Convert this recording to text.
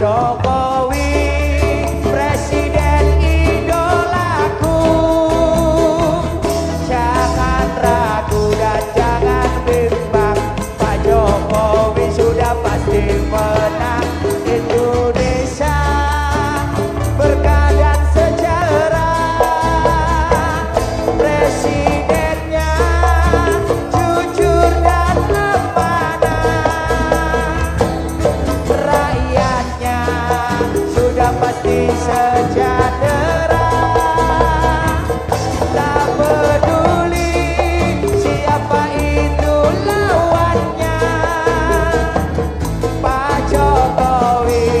Jokowi Presiden surga peduli siapa itu lawannya. Pak Jokowi